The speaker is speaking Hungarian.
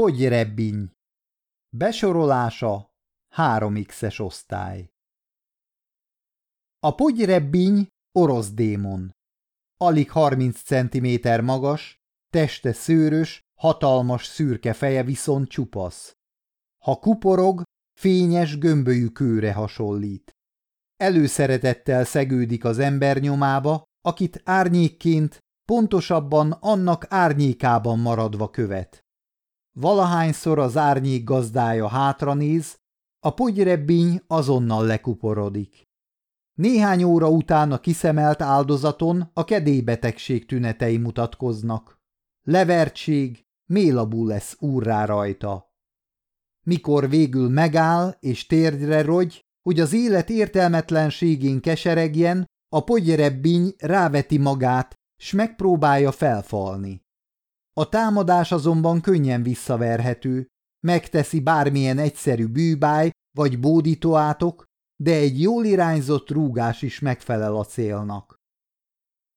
Pogyrebbiny Besorolása 3x-es osztály A pogyrebbiny orosz démon. Alig 30 cm magas, teste szőrös, hatalmas szürke feje viszont csupasz. Ha kuporog, fényes gömbölyű kőre hasonlít. Előszeretettel szegődik az ember nyomába, akit árnyékként, pontosabban annak árnyékában maradva követ. Valahányszor az árnyék gazdája hátranéz, a pogyrebbiny azonnal lekuporodik. Néhány óra után a kiszemelt áldozaton a kedélybetegség tünetei mutatkoznak. Levertség, mélabú lesz úrrá rajta. Mikor végül megáll és térdre rogy, hogy az élet értelmetlenségén keseregjen, a pogyerebbiny ráveti magát, s megpróbálja felfalni. A támadás azonban könnyen visszaverhető, megteszi bármilyen egyszerű bűbáj vagy bódítóátok, de egy jól irányzott rúgás is megfelel a célnak.